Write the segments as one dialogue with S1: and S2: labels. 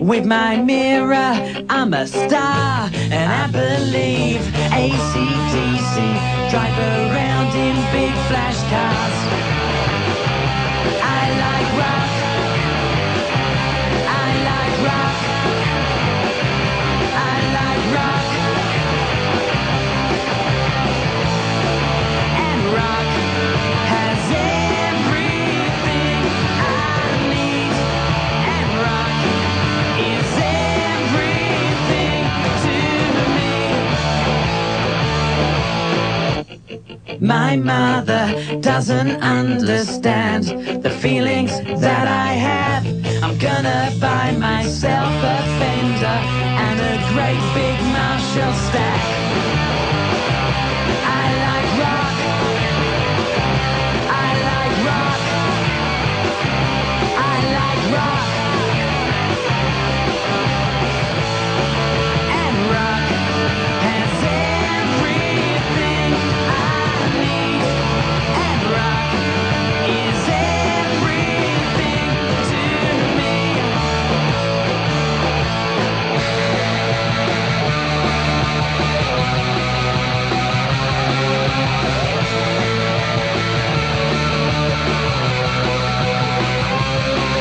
S1: with my mirror, I'm a star, and I believe ACDC drive around in big flash cars. My mother doesn't understand the feelings that I have. I'm gonna buy myself a Fender and a great big Marshall stack.
S2: Thank.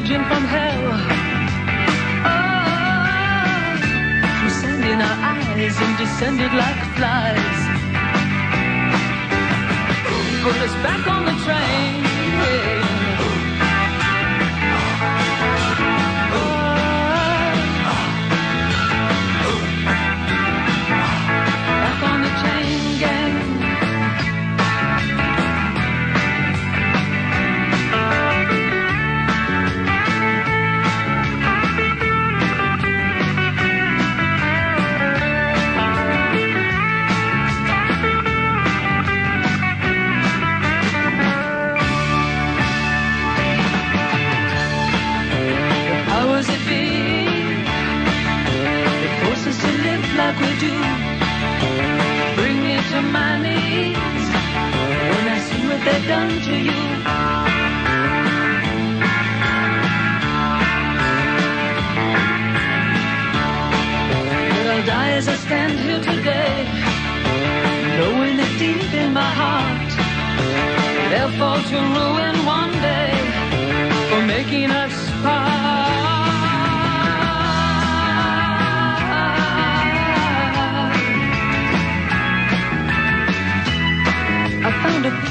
S2: Pigeon from hell. Ah, through sand in our eyes and descended like flies. Put us back on the train. We do. Bring me to my knees when I see what they've done to you. But I'll die as I stand here today, knowing deep in my heart they'll fall to ruin one day for making us part.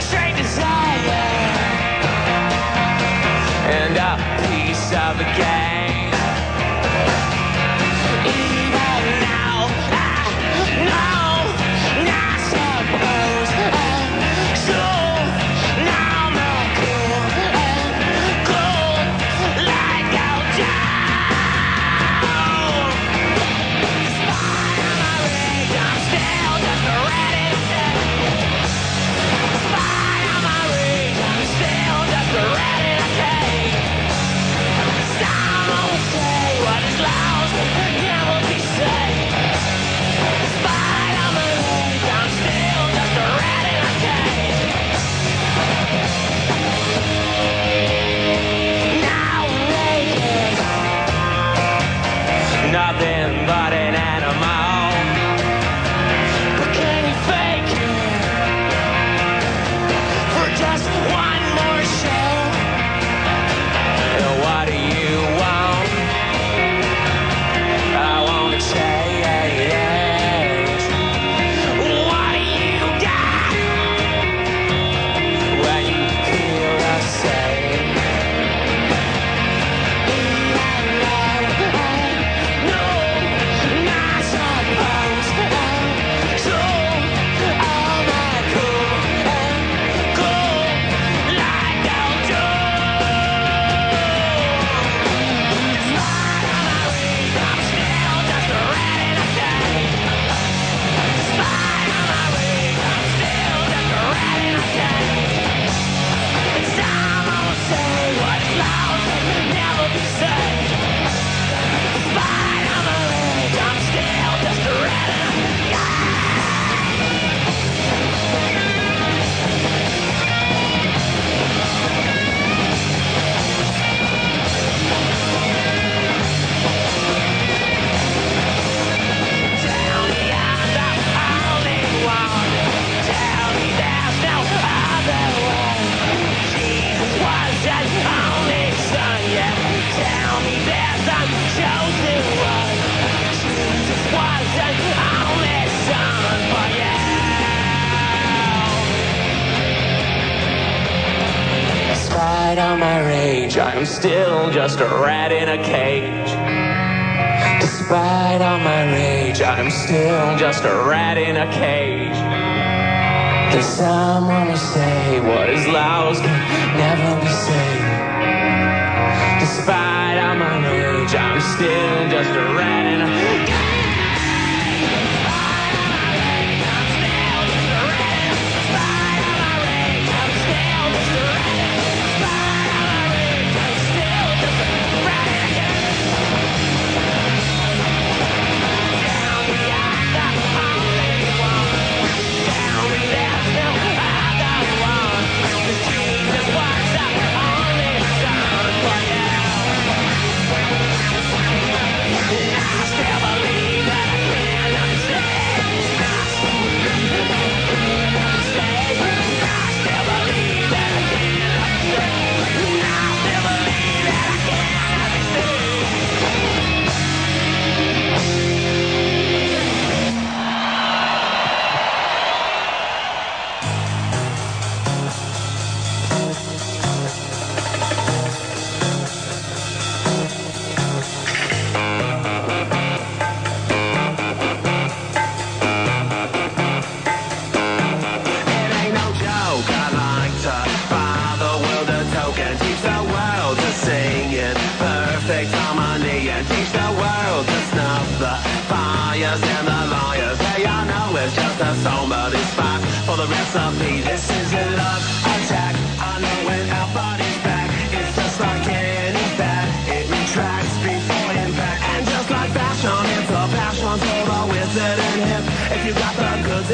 S3: straight desire and a piece of a game.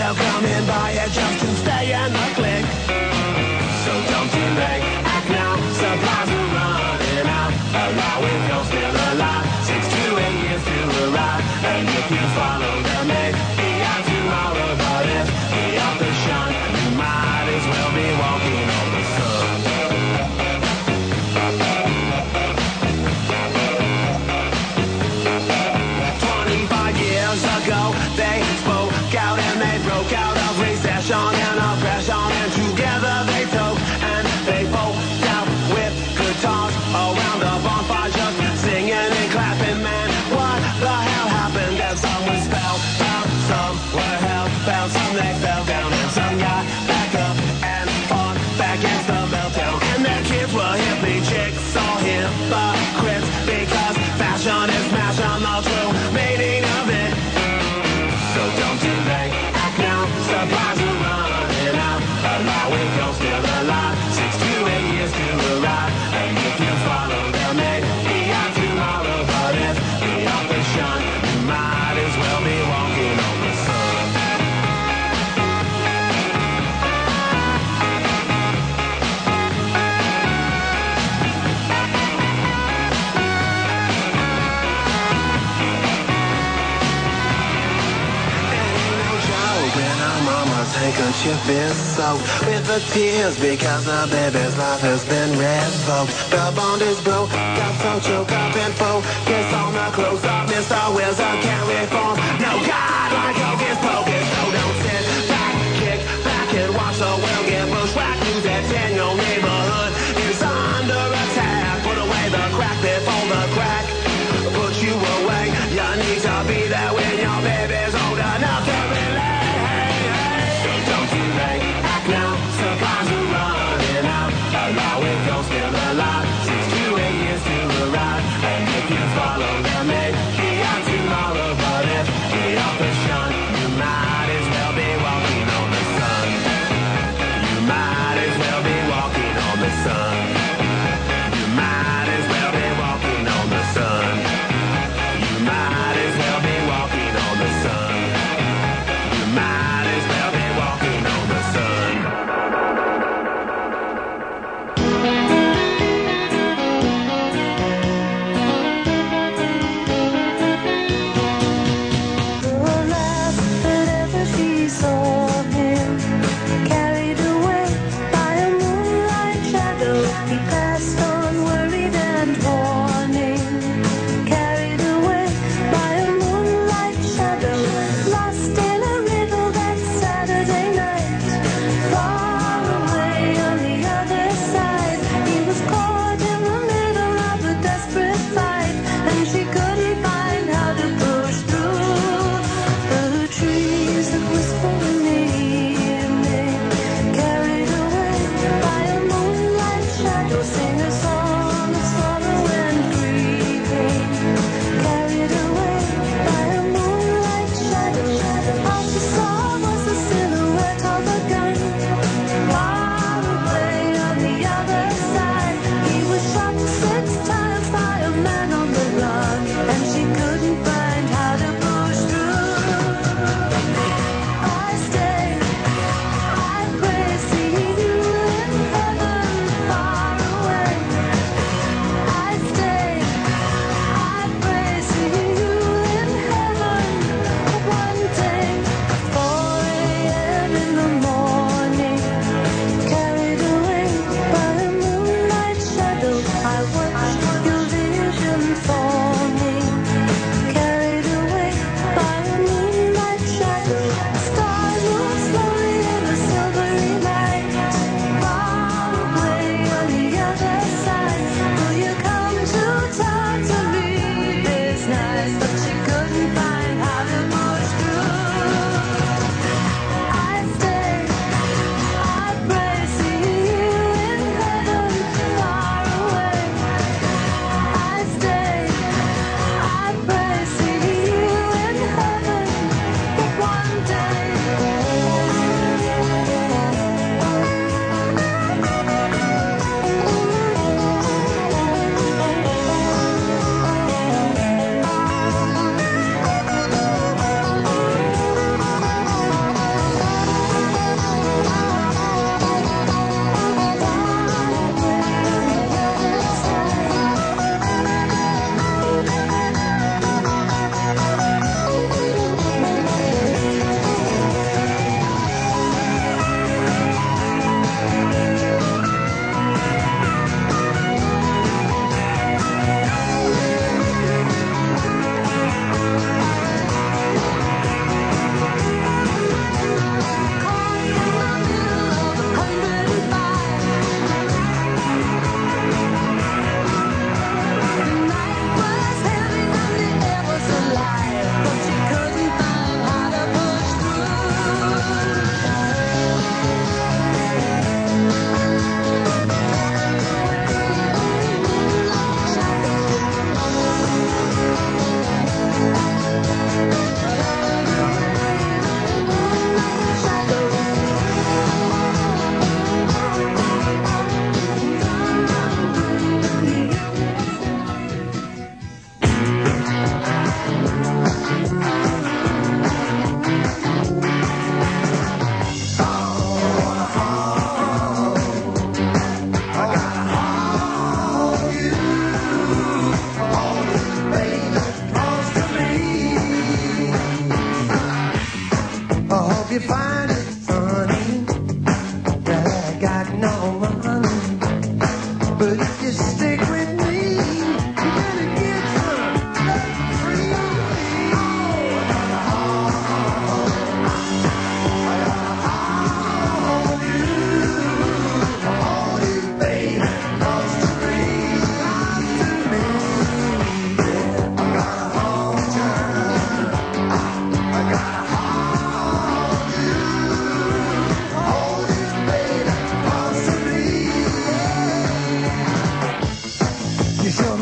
S3: Come coming by a just to
S4: stay in the clear. your feels soaked with the tears because the baby's life has been revoked. The bond is broke, got so choked up and focused on the close-up. Mr. Wilson can't reform. No God like Hogan's Pocus.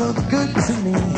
S4: look good to
S5: me.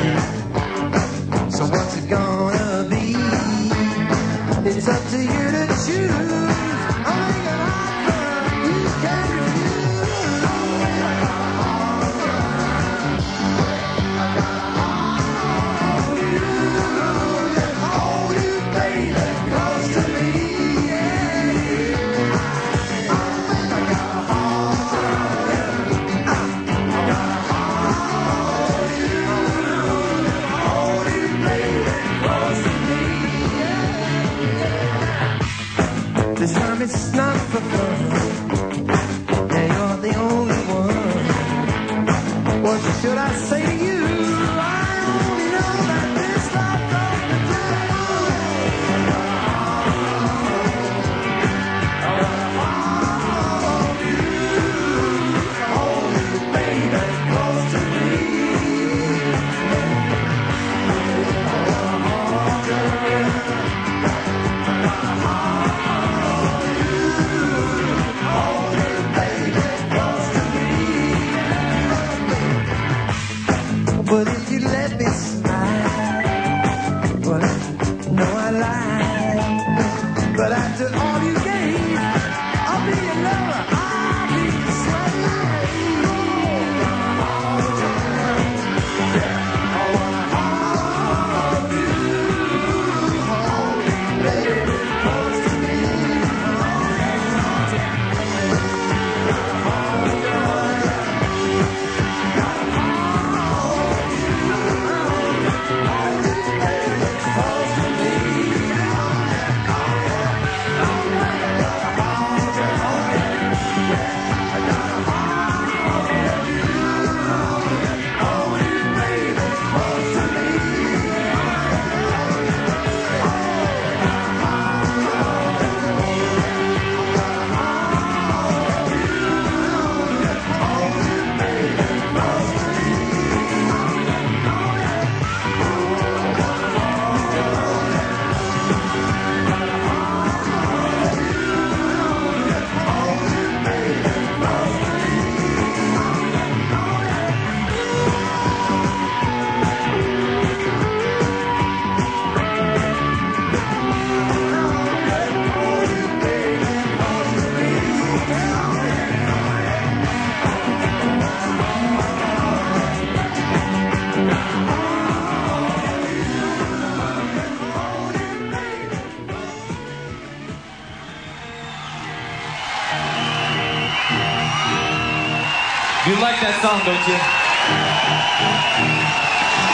S5: You
S6: like that song, don't you?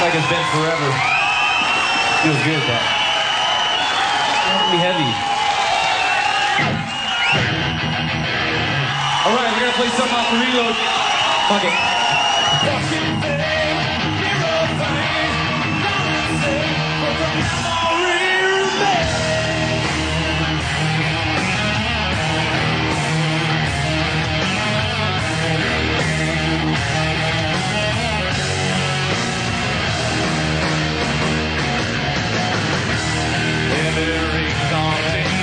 S6: Like it's been forever. Feels good, that. Really heavy. All right, we're gonna play something off the reload. Fuck it.
S7: Nowhere tears around her like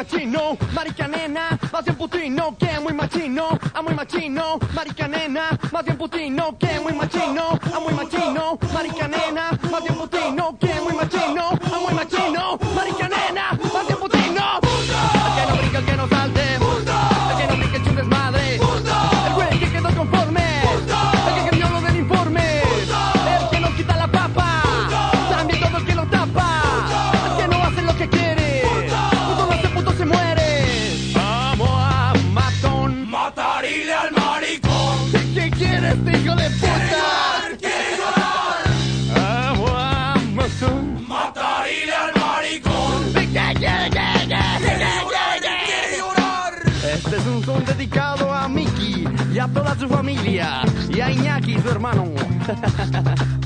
S2: machino, marica nena, más bien putino que muy machino, a muy machino, marica nena, más bien putino que muy machino, a muy machino, marica nena, más bien putino que muy machino, a muy machino, marica toda su familia y a Iñaki, su hermano.